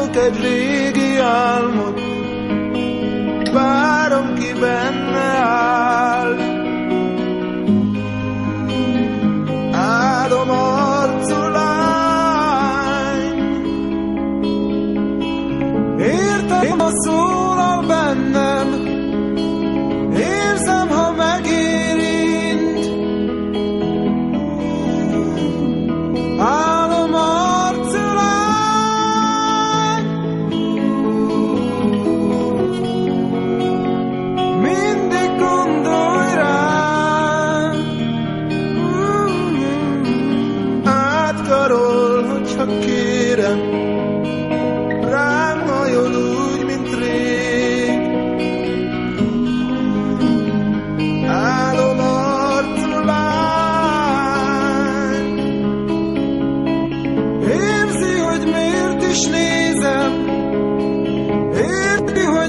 Csak egy régi álmod. Várom ki benne áll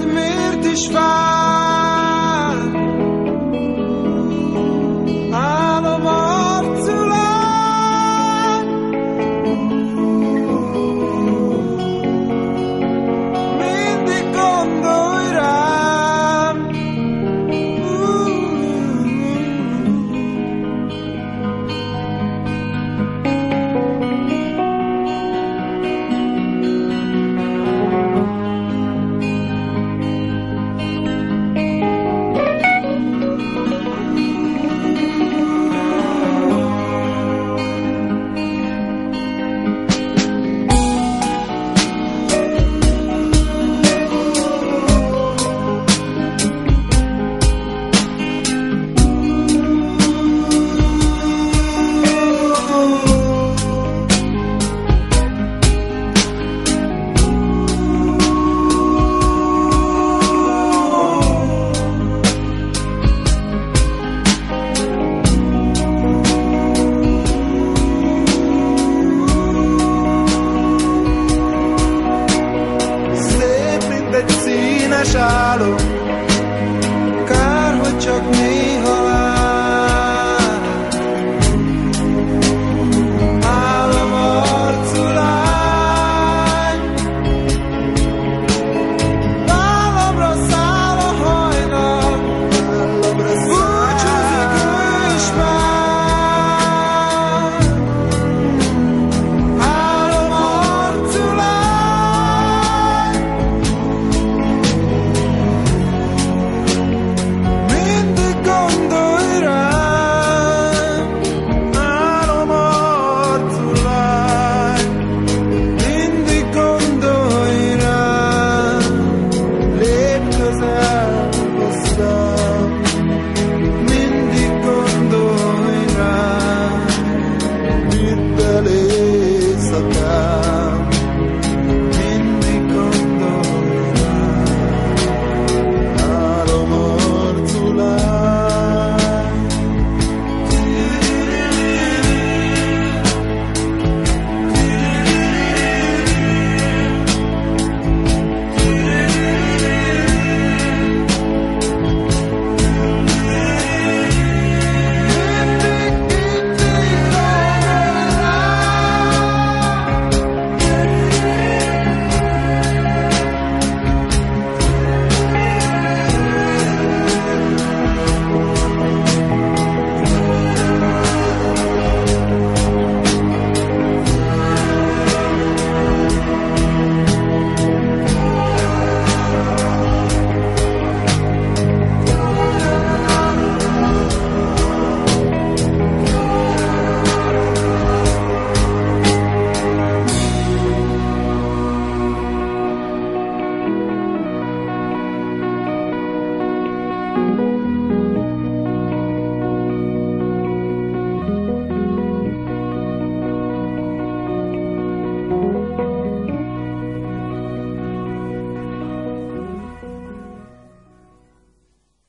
miért is fáj. deixar.